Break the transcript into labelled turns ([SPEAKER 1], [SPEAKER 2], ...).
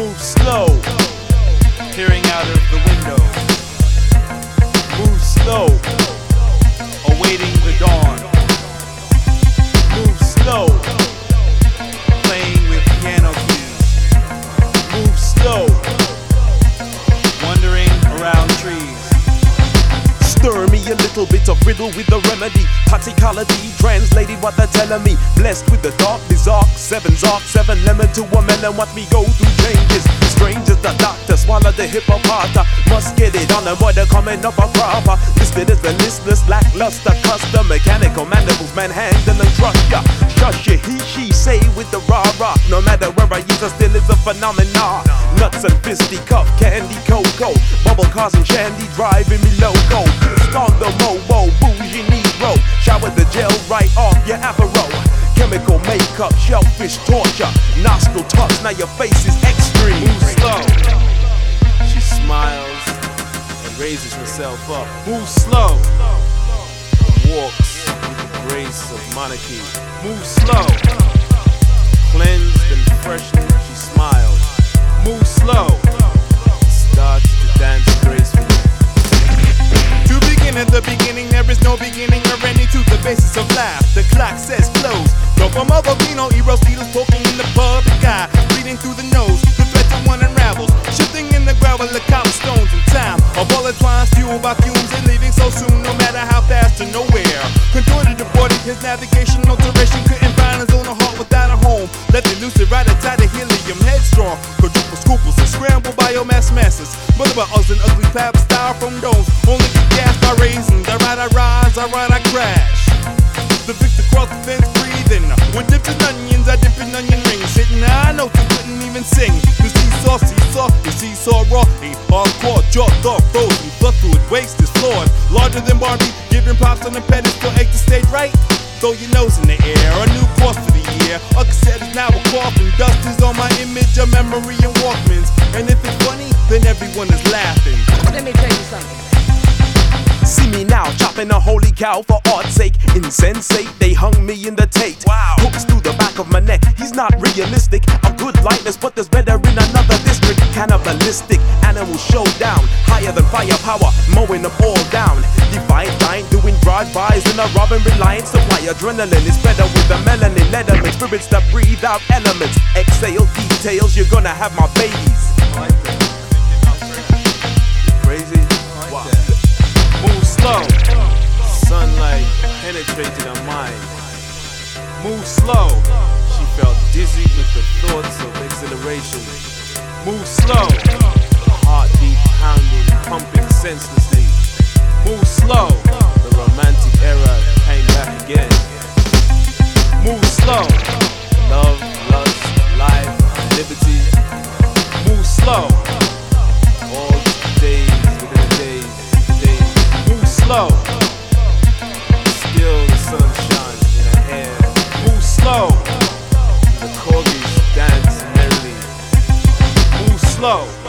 [SPEAKER 1] Move slow,
[SPEAKER 2] peering out of the window.
[SPEAKER 3] Stir me a little bit of riddle with the remedy. Toxicology translated what
[SPEAKER 1] they're
[SPEAKER 3] telling
[SPEAKER 1] me.
[SPEAKER 3] Blessed with the dark, these arc, seven arc, seven lemon to a melon. Watch me go through changes. Strange as the doctor, swallow the hippopota. Must get it on the boy, they're coming up a proper. Listed as the listless, lackluster, custom, mechanical mandibles,
[SPEAKER 1] manhandle
[SPEAKER 3] and trust ya. Trust ya, he, she, say with the rah rah. No matter where I use, I still is a phenomenon. Nuts and fisty cup, candy, cocoa. Bubble cars and shandy driving me loco. Start the mobo, bougie Negro. Shower the gel right off your afro. Chemical makeup, shellfish torture. Nostril touch, now your face is extreme. Move
[SPEAKER 2] slow.
[SPEAKER 1] She smiles and raises herself up.
[SPEAKER 2] Move slow.
[SPEAKER 1] Walks with the grace of monarchy.
[SPEAKER 2] Move slow.
[SPEAKER 1] Cleansed and freshened.
[SPEAKER 2] Move slow.
[SPEAKER 1] Starts to dance gracefully.
[SPEAKER 2] To begin at the beginning, there is no beginning or ending to the basis of life. The clock says close. No from other vino, Eros needles poking in the public eye, bleeding through the nose. The threat to one unravels, shifting in the gravel of cobblestones in time. A bullet twines fueled by fumes and leaving so soon, no matter how fast to nowhere. Contorted deported, his navigation about us and ugly flap styrofoam domes. Only get gas by raisins. I ride, I rise, I ride, I crash. The victor cross the fence breathing. When dipped in onions, I dip in onion rings. Hitting high notes, I couldn't even sing. The seesaw, seesaw, the seesaw raw. A hardcore, chalked off, frozen. Through it, waste is flawed. Larger than Barbie, giving props on the pedestal, exit stage right. Throw your nose in the air, a new course for the year. A cassette is now a coffin. Dust is on my image, a memory and Walkmans. And if it's funny, then everyone is laughing.
[SPEAKER 4] Let me tell you something.
[SPEAKER 3] See me now, chopping a holy cow for art's sake. Insensate, they hung me in
[SPEAKER 1] the Tate. Wow.
[SPEAKER 3] Hooks through the back
[SPEAKER 1] of my
[SPEAKER 3] neck. He's not realistic. A good
[SPEAKER 1] likeness,
[SPEAKER 3] but there's better in another district. Cannibalistic, animal showdown. Higher than firepower, mowing them all down. Defiant giant doing drive-bys in a Robin Reliant supply. Adrenaline is better with the melanin. Letterman spirits that breathe out elements. Exhale details, you're gonna have my babies.
[SPEAKER 1] mind.
[SPEAKER 2] Move slow.
[SPEAKER 1] She felt dizzy with the thoughts of exhilaration.
[SPEAKER 2] Move slow.
[SPEAKER 1] Her heartbeat pounding, pumping senselessly.
[SPEAKER 2] Move slow.
[SPEAKER 1] The romantic era came back again.
[SPEAKER 2] Move slow.
[SPEAKER 1] Love, lust, life, liberty.
[SPEAKER 2] Move slow.
[SPEAKER 1] All days within days, days.
[SPEAKER 2] Move slow. slow.